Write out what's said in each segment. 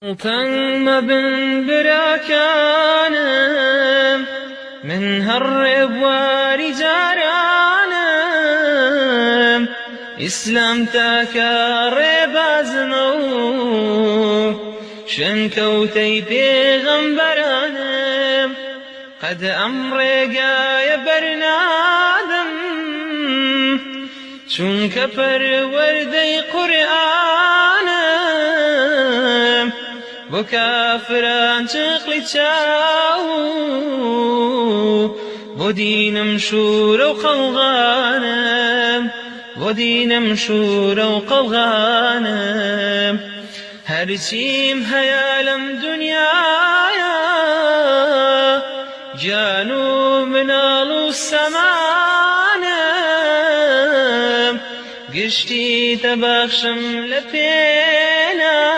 تەنگ مەبن براکانم من هەر ڕێبواری جارانم ئیسلام تاکە ڕێبازمە و شنکەوتەی پێغەمبەرانم قەد ئەم ڕێگایە بەرنادم چونکە پەروەردەی قورئانم بۆ کافران چقلی چاو بۆ دینم شورە و قەوغانم بۆ دینم شورە و قەوغانم هەرچیم گشتی تەبەخشم لە پێناو.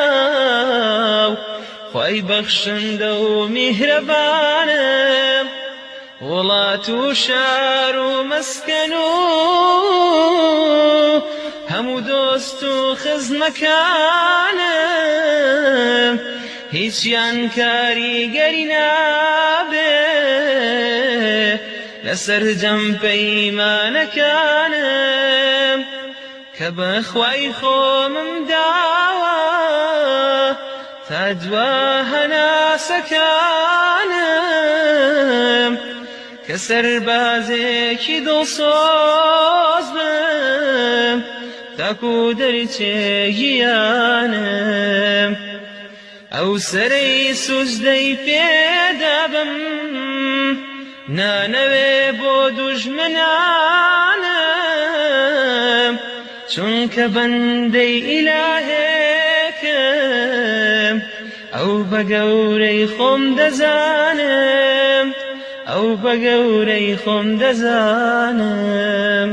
خی بەخشندە و میهرەبانم وڵات و شار و مەسکەن و هەموو دۆست و خزمەکانم هیچیان کاریگەری نابێ لەسەر جەم پەیمانەکانم کە بەخوای خۆمم داوە تا دوا هەناسەکانم. کە سەربازێکی دڵسۆز بم تاکو دەرچێگیانم. ئەو سەرەی سوزدەی پێدابم نانەوێ بۆ دوژمنانم چونکە بەندەی ئیلاهێکم ئەو بە گەورەی خۆم دەزانم ئەو بە گەورەی خۆم دەزانم